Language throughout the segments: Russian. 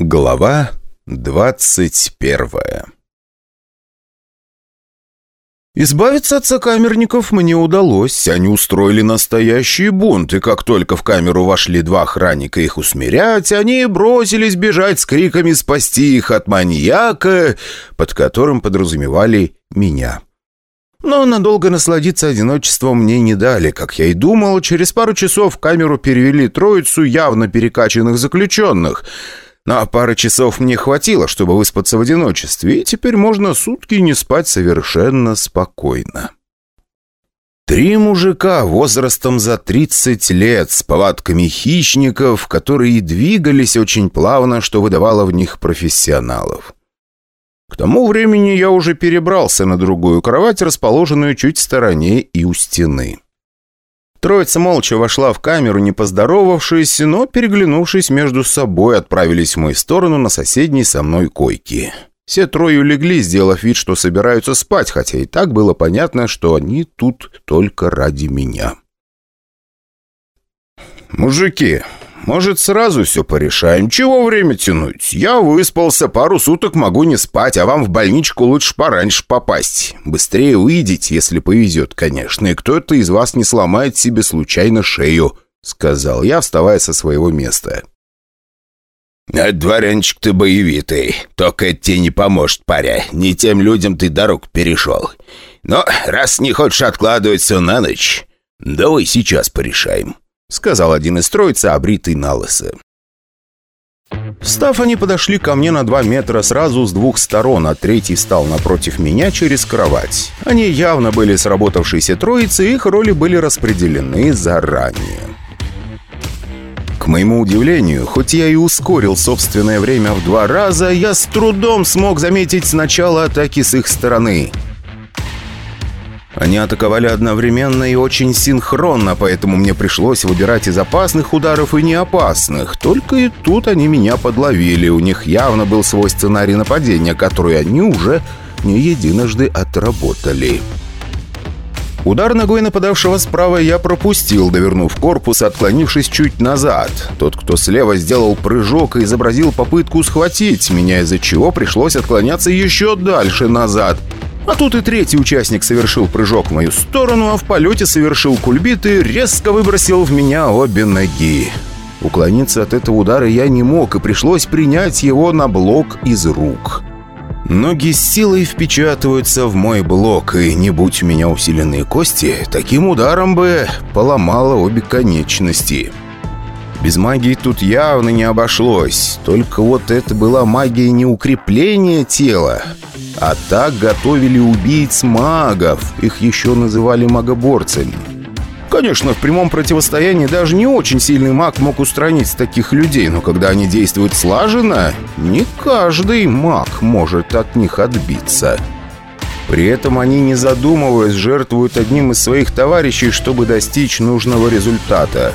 Глава двадцать первая Избавиться от сокамерников мне удалось. Они устроили настоящий бунт, и как только в камеру вошли два охранника их усмирять, они бросились бежать с криками спасти их от маньяка, под которым подразумевали меня. Но надолго насладиться одиночеством мне не дали. Как я и думал, через пару часов в камеру перевели троицу явно перекачанных заключенных — но пары часов мне хватило, чтобы выспаться в одиночестве, и теперь можно сутки не спать совершенно спокойно. Три мужика возрастом за 30 лет с повадками хищников, которые двигались очень плавно, что выдавало в них профессионалов. К тому времени я уже перебрался на другую кровать, расположенную чуть в стороне и у стены. Троица молча вошла в камеру, не поздоровавшись, но, переглянувшись между собой, отправились в мою сторону на соседней со мной койки. Все трое улегли, сделав вид, что собираются спать, хотя и так было понятно, что они тут только ради меня. «Мужики, может, сразу все порешаем? Чего время тянуть? Я выспался, пару суток могу не спать, а вам в больничку лучше пораньше попасть. Быстрее выйдите, если повезет, конечно, и кто-то из вас не сломает себе случайно шею», — сказал я, вставая со своего места. «А дворянчик ты боевитый. Только это тебе не поможет, паря. Не тем людям ты дорог перешел. Но раз не хочешь откладывать все на ночь, давай сейчас порешаем». — сказал один из троицы, обритый на лысо. Встав, они подошли ко мне на два метра сразу с двух сторон, а третий встал напротив меня через кровать. Они явно были сработавшейся троицей, их роли были распределены заранее. К моему удивлению, хоть я и ускорил собственное время в два раза, я с трудом смог заметить начало атаки с их стороны — они атаковали одновременно и очень синхронно, поэтому мне пришлось выбирать из опасных ударов и неопасных. Только и тут они меня подловили. У них явно был свой сценарий нападения, который они уже не единожды отработали. Удар ногой нападавшего справа я пропустил, довернув корпус, отклонившись чуть назад. Тот, кто слева, сделал прыжок и изобразил попытку схватить меня, из-за чего пришлось отклоняться еще дальше назад – а тут и третий участник совершил прыжок в мою сторону, а в полете совершил кульбит и резко выбросил в меня обе ноги. Уклониться от этого удара я не мог, и пришлось принять его на блок из рук. Ноги с силой впечатываются в мой блок, и не будь у меня усиленные кости, таким ударом бы поломало обе конечности. Без магии тут явно не обошлось, только вот это была магия не укрепления тела, а так готовили убийц магов, их еще называли магоборцами. Конечно, в прямом противостоянии даже не очень сильный маг мог устранить таких людей, но когда они действуют слаженно, не каждый маг может от них отбиться. При этом они, не задумываясь, жертвуют одним из своих товарищей, чтобы достичь нужного результата.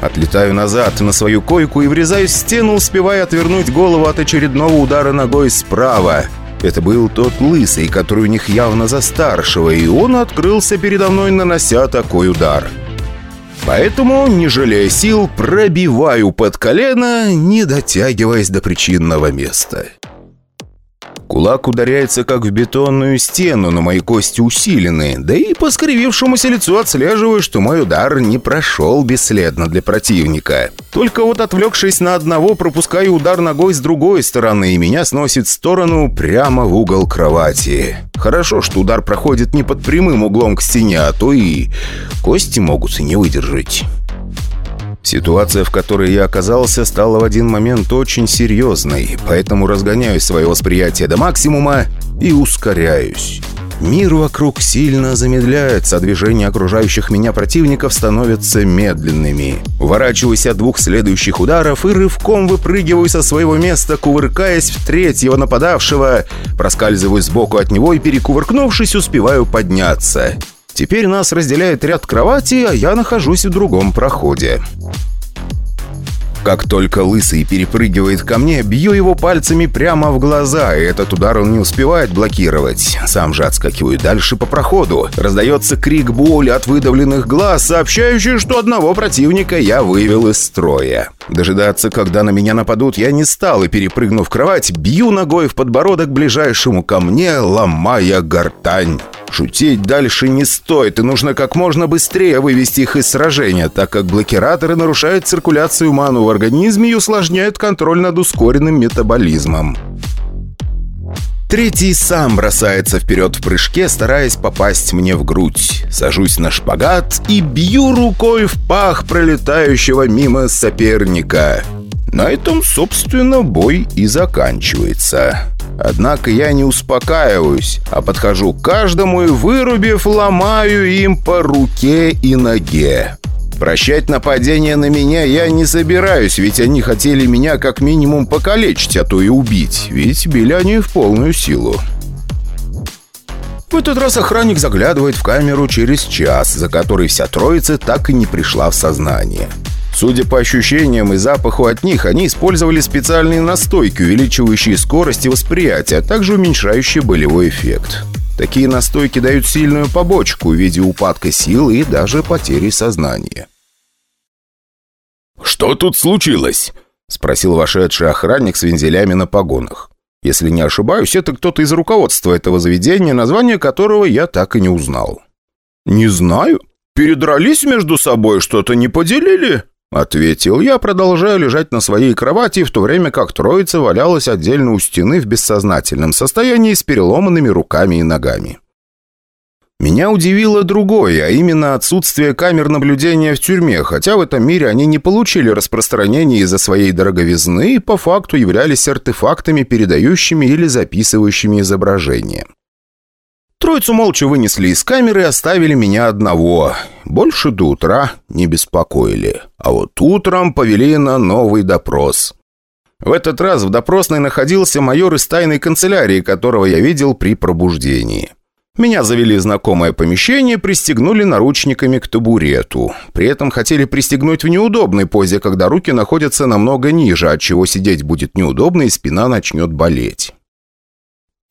Отлетаю назад на свою койку и врезаюсь в стену, успевая отвернуть голову от очередного удара ногой справа. Это был тот лысый, который у них явно за старшего, и он открылся передо мной, нанося такой удар. Поэтому, не жалея сил, пробиваю под колено, не дотягиваясь до причинного места. Кулак ударяется как в бетонную стену, но мои кости усилены. Да и по скривившемуся лицу отслеживаю, что мой удар не прошел бесследно для противника. Только вот отвлекшись на одного, пропускаю удар ногой с другой стороны, и меня сносит в сторону прямо в угол кровати. Хорошо, что удар проходит не под прямым углом к стене, а то и кости могут и не выдержать. Ситуация, в которой я оказался, стала в один момент очень серьезной, поэтому разгоняю свое восприятие до максимума и ускоряюсь. Мир вокруг сильно замедляется, а движения окружающих меня противников становятся медленными. Уворачиваюсь от двух следующих ударов и рывком выпрыгиваю со своего места, кувыркаясь в третьего нападавшего, проскальзываю сбоку от него и, перекувыркнувшись, успеваю подняться. Теперь нас разделяет ряд кровати, а я нахожусь в другом проходе. Как только Лысый перепрыгивает ко мне, бью его пальцами прямо в глаза, и этот удар он не успевает блокировать. Сам же отскакиваю дальше по проходу. Раздается крик боли от выдавленных глаз, сообщающий, что одного противника я вывел из строя. Дожидаться, когда на меня нападут, я не стал, и, перепрыгнув кровать, бью ногой в подбородок ближайшему ко мне, ломая гортань. Шутить дальше не стоит, и нужно как можно быстрее вывести их из сражения, так как блокираторы нарушают циркуляцию ману в организме и усложняют контроль над ускоренным метаболизмом. Третий сам бросается вперед в прыжке, стараясь попасть мне в грудь. Сажусь на шпагат и бью рукой в пах пролетающего мимо соперника. На этом, собственно, бой и заканчивается. Однако я не успокаиваюсь, а подхожу к каждому и, вырубив, ломаю им по руке и ноге. Прощать нападение на меня я не собираюсь, ведь они хотели меня как минимум покалечить, а то и убить, ведь били они в полную силу. В этот раз охранник заглядывает в камеру через час, за который вся троица так и не пришла в сознание. Судя по ощущениям и запаху от них, они использовали специальные настойки, увеличивающие скорость и восприятие, а также уменьшающие болевой эффект. Такие настойки дают сильную побочку в виде упадка сил и даже потери сознания. «Что тут случилось?» — спросил вошедший охранник с вензелями на погонах. Если не ошибаюсь, это кто-то из руководства этого заведения, название которого я так и не узнал. «Не знаю. Передрались между собой, что-то не поделили?» Ответил я, продолжая лежать на своей кровати, в то время как троица валялась отдельно у стены в бессознательном состоянии с переломанными руками и ногами. Меня удивило другое, а именно отсутствие камер наблюдения в тюрьме, хотя в этом мире они не получили распространения из-за своей дороговизны и по факту являлись артефактами, передающими или записывающими изображения. Троицу молча вынесли из камеры и оставили меня одного. Больше до утра не беспокоили. А вот утром повели на новый допрос. В этот раз в допросной находился майор из тайной канцелярии, которого я видел при пробуждении. Меня завели в знакомое помещение, пристегнули наручниками к табурету. При этом хотели пристегнуть в неудобной позе, когда руки находятся намного ниже, от чего сидеть будет неудобно и спина начнет болеть.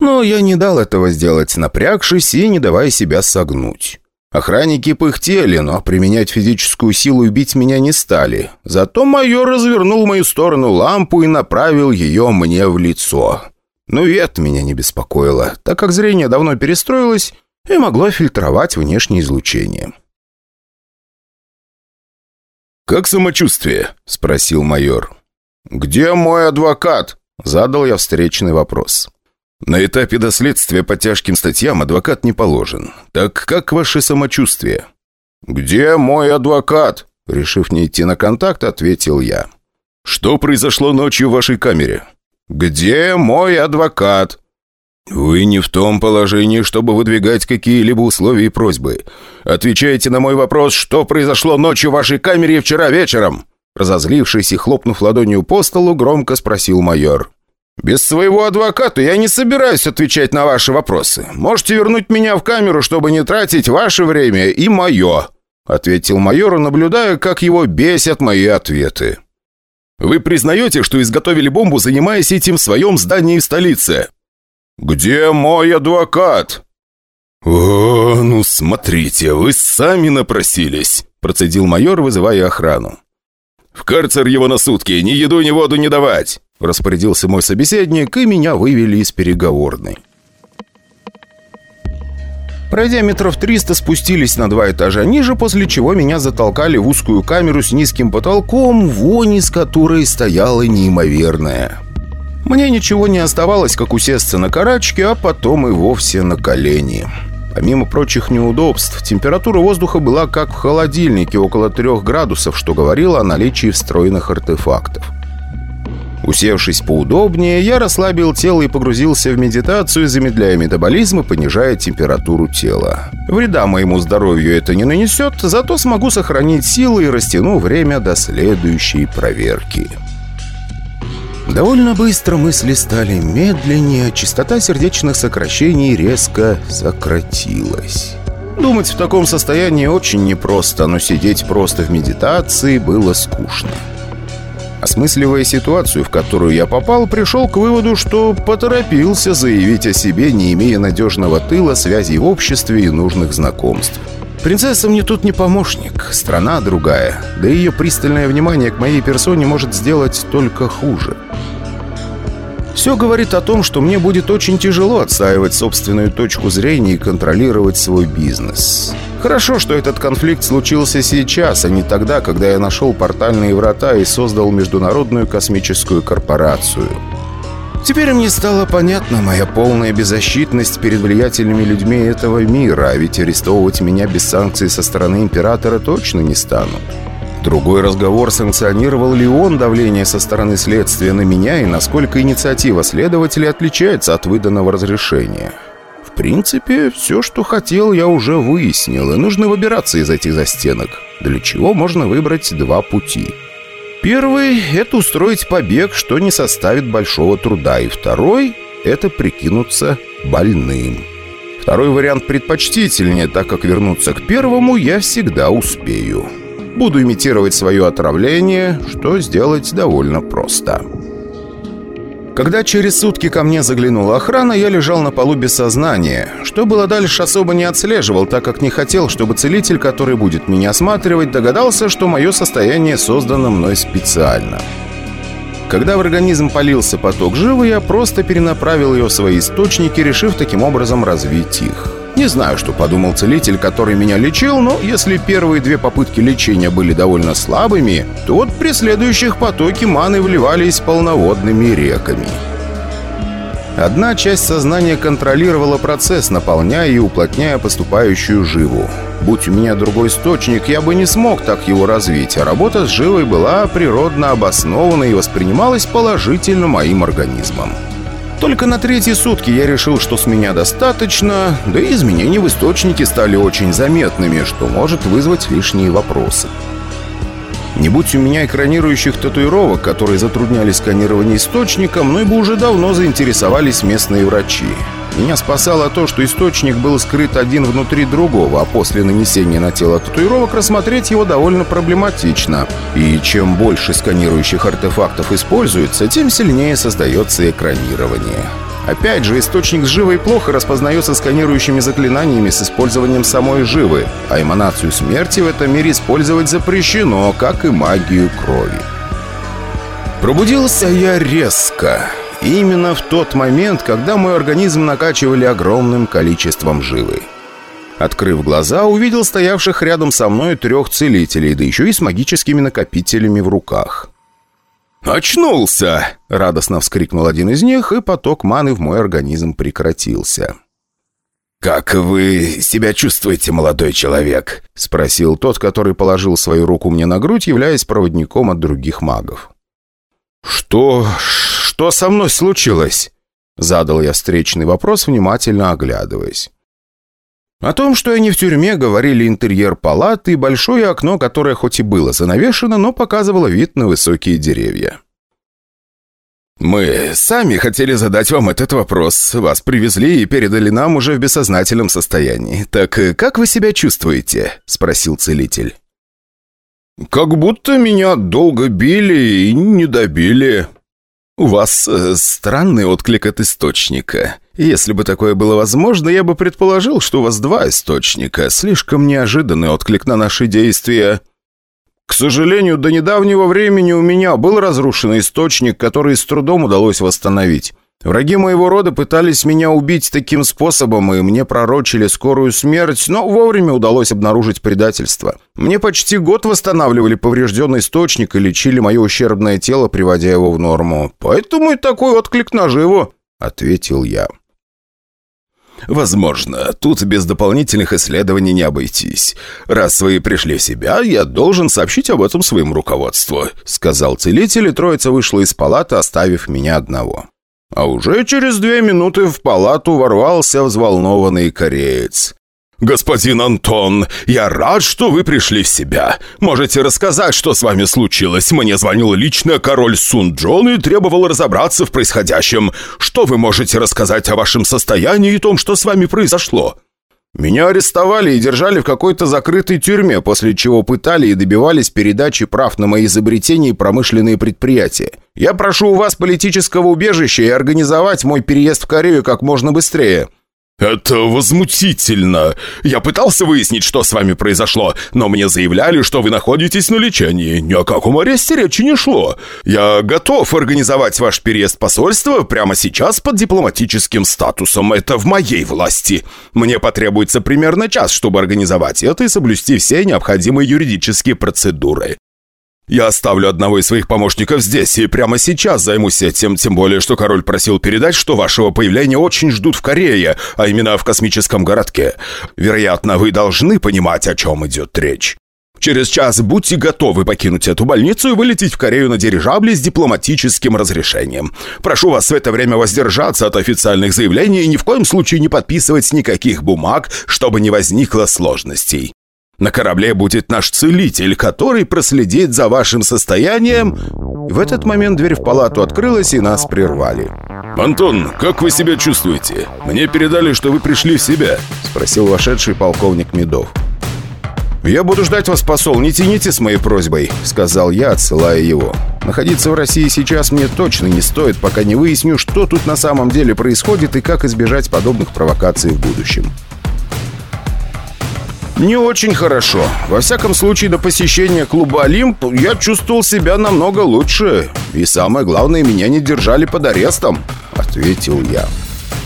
Но я не дал этого сделать, напрягшись и не давая себя согнуть. Охранники пыхтели, но применять физическую силу и бить меня не стали. Зато майор развернул в мою сторону лампу и направил ее мне в лицо. Но и это меня не беспокоило, так как зрение давно перестроилось и могло фильтровать внешнее излучение. «Как самочувствие?» – спросил майор. «Где мой адвокат?» – задал я встречный вопрос. На этапе доследствия по тяжким статьям адвокат не положен. Так как ваше самочувствие? «Где мой адвокат?» Решив не идти на контакт, ответил я. «Что произошло ночью в вашей камере?» «Где мой адвокат?» «Вы не в том положении, чтобы выдвигать какие-либо условия и просьбы. Отвечайте на мой вопрос, что произошло ночью в вашей камере вчера вечером?» Разозлившись и хлопнув ладонью по столу, громко спросил майор. «Без своего адвоката я не собираюсь отвечать на ваши вопросы. Можете вернуть меня в камеру, чтобы не тратить ваше время и мое», ответил майор, наблюдая, как его бесят мои ответы. «Вы признаете, что изготовили бомбу, занимаясь этим в своем здании в столице?» «Где мой адвокат?» «О, ну смотрите, вы сами напросились», процедил майор, вызывая охрану. «В карцер его на сутки, ни еду, ни воду не давать!» Распорядился мой собеседник, и меня вывели из переговорной. Пройдя метров 300, спустились на два этажа ниже, после чего меня затолкали в узкую камеру с низким потолком, вонь из которой стояла неимоверная. Мне ничего не оставалось, как усесться на карачке, а потом и вовсе на колени. Помимо прочих неудобств, температура воздуха была как в холодильнике, около 3 градусов, что говорило о наличии встроенных артефактов. Усевшись поудобнее, я расслабил тело и погрузился в медитацию, замедляя метаболизм и понижая температуру тела. Вреда моему здоровью это не нанесет, зато смогу сохранить силы и растяну время до следующей проверки. Довольно быстро мысли стали медленнее, частота сердечных сокращений резко сократилась. Думать в таком состоянии очень непросто, но сидеть просто в медитации было скучно. Осмысливая ситуацию, в которую я попал, пришел к выводу, что поторопился заявить о себе, не имея надежного тыла, связей в обществе и нужных знакомств. Принцесса мне тут не помощник, страна другая, да ее пристальное внимание к моей персоне может сделать только хуже. Все говорит о том, что мне будет очень тяжело отстаивать собственную точку зрения и контролировать свой бизнес. Хорошо, что этот конфликт случился сейчас, а не тогда, когда я нашел портальные врата и создал Международную космическую корпорацию. Теперь мне стало понятна моя полная беззащитность перед влиятельными людьми этого мира, а ведь арестовывать меня без санкций со стороны Императора точно не станут. Другой разговор, санкционировал ли он давление со стороны следствия на меня и насколько инициатива следователя отличается от выданного разрешения. В принципе, все, что хотел, я уже выяснил, и нужно выбираться из этих застенок, для чего можно выбрать два пути. Первый — это устроить побег, что не составит большого труда, и второй — это прикинуться больным. Второй вариант предпочтительнее, так как вернуться к первому я всегда успею. Буду имитировать свое отравление, что сделать довольно просто. Когда через сутки ко мне заглянула охрана, я лежал на полу без сознания. Что было дальше, особо не отслеживал, так как не хотел, чтобы целитель, который будет меня осматривать, догадался, что мое состояние создано мной специально. Когда в организм полился поток живы, я просто перенаправил ее в свои источники, решив таким образом развить их. Не знаю, что подумал целитель, который меня лечил, но если первые две попытки лечения были довольно слабыми, то вот при следующих потоки маны вливались полноводными реками. Одна часть сознания контролировала процесс, наполняя и уплотняя поступающую живу. Будь у меня другой источник, я бы не смог так его развить, а работа с живой была природно обоснована и воспринималась положительно моим организмом. Только на третьи сутки я решил, что с меня достаточно, да и изменения в источнике стали очень заметными, что может вызвать лишние вопросы. Не будь у меня экранирующих татуировок, которые затрудняли сканирование источника, мной бы уже давно заинтересовались местные врачи. Меня спасало то, что источник был скрыт один внутри другого, а после нанесения на тело татуировок рассмотреть его довольно проблематично. И чем больше сканирующих артефактов используется, тем сильнее создается экранирование. Опять же, источник живой плохо распознается сканирующими заклинаниями с использованием самой живы, а эманацию смерти в этом мире использовать запрещено, как и магию крови. Пробудился я резко. Именно в тот момент, когда мой организм накачивали огромным количеством живы. Открыв глаза, увидел стоявших рядом со мной трех целителей, да еще и с магическими накопителями в руках. «Очнулся!» — радостно вскрикнул один из них, и поток маны в мой организм прекратился. «Как вы себя чувствуете, молодой человек?» — спросил тот, который положил свою руку мне на грудь, являясь проводником от других магов. «Что... что со мной случилось?» Задал я встречный вопрос, внимательно оглядываясь. О том, что я не в тюрьме, говорили интерьер палаты и большое окно, которое хоть и было занавешено, но показывало вид на высокие деревья. «Мы сами хотели задать вам этот вопрос. Вас привезли и передали нам уже в бессознательном состоянии. Так как вы себя чувствуете?» – спросил целитель. «Как будто меня долго били и не добили». «У вас э, странный отклик от источника. Если бы такое было возможно, я бы предположил, что у вас два источника. Слишком неожиданный отклик на наши действия». «К сожалению, до недавнего времени у меня был разрушенный источник, который с трудом удалось восстановить. Враги моего рода пытались меня убить таким способом, и мне пророчили скорую смерть, но вовремя удалось обнаружить предательство. Мне почти год восстанавливали поврежденный источник и лечили мое ущербное тело, приводя его в норму. Поэтому и такой отклик наживу», — ответил я. «Возможно, тут без дополнительных исследований не обойтись. Раз вы пришли в себя, я должен сообщить об этом своему руководству», — сказал целитель, и троица вышла из палаты, оставив меня одного. А уже через две минуты в палату ворвался взволнованный кореец. «Господин Антон, я рад, что вы пришли в себя. Можете рассказать, что с вами случилось? Мне звонил лично король Сун Джон и требовал разобраться в происходящем. Что вы можете рассказать о вашем состоянии и том, что с вами произошло?» Меня арестовали и держали в какой-то закрытой тюрьме, после чего пытали и добивались передачи прав на мои изобретения и промышленные предприятия. Я прошу у вас политического убежища и организовать мой переезд в Корею как можно быстрее». «Это возмутительно. Я пытался выяснить, что с вами произошло, но мне заявляли, что вы находитесь на лечении. Ни о каком аресте речи не шло. Я готов организовать ваш переезд в посольство прямо сейчас под дипломатическим статусом. Это в моей власти. Мне потребуется примерно час, чтобы организовать это и соблюсти все необходимые юридические процедуры. Я оставлю одного из своих помощников здесь и прямо сейчас займусь этим, тем более, что король просил передать, что вашего появления очень ждут в Корее, а именно в космическом городке. Вероятно, вы должны понимать, о чем идет речь. Через час будьте готовы покинуть эту больницу и вылететь в Корею на дирижабле с дипломатическим разрешением. Прошу вас в это время воздержаться от официальных заявлений и ни в коем случае не подписывать никаких бумаг, чтобы не возникло сложностей. На корабле будет наш целитель, который проследит за вашим состоянием». В этот момент дверь в палату открылась, и нас прервали. «Антон, как вы себя чувствуете? Мне передали, что вы пришли в себя», — спросил вошедший полковник Медов. «Я буду ждать вас, посол, не тяните с моей просьбой», — сказал я, отсылая его. «Находиться в России сейчас мне точно не стоит, пока не выясню, что тут на самом деле происходит и как избежать подобных провокаций в будущем». Не очень хорошо. Во всяком случае, до посещения клуба «Олимп» я чувствовал себя намного лучше. И самое главное, меня не держали под арестом», — ответил я.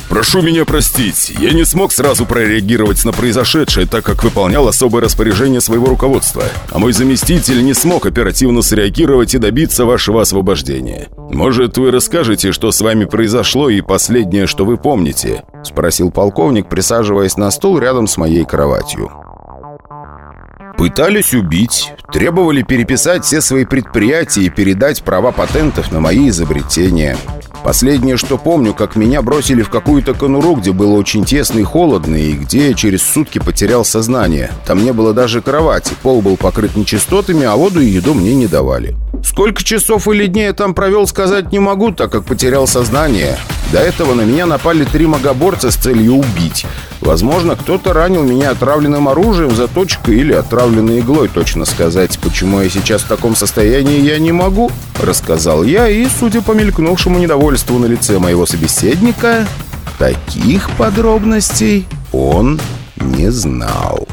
«Прошу меня простить, я не смог сразу прореагировать на произошедшее, так как выполнял особое распоряжение своего руководства, а мой заместитель не смог оперативно среагировать и добиться вашего освобождения. Может, вы расскажете, что с вами произошло и последнее, что вы помните?» — спросил полковник, присаживаясь на стул рядом с моей кроватью. Пытались убить, требовали переписать все свои предприятия и передать права патентов на мои изобретения. Последнее, что помню, как меня бросили в какую-то конуру, где было очень тесно и холодно, и где я через сутки потерял сознание. Там не было даже кровати, пол был покрыт нечистотами, а воду и еду мне не давали. Сколько часов или дней я там провел, сказать не могу, так как потерял сознание. До этого на меня напали три магоборца с целью убить. Возможно, кто-то ранил меня отравленным оружием, заточкой или отравленной иглой. Точно сказать, почему я сейчас в таком состоянии, я не могу. Рассказал я, и, судя по мелькнувшему недовольству на лице моего собеседника, таких подробностей он не знал.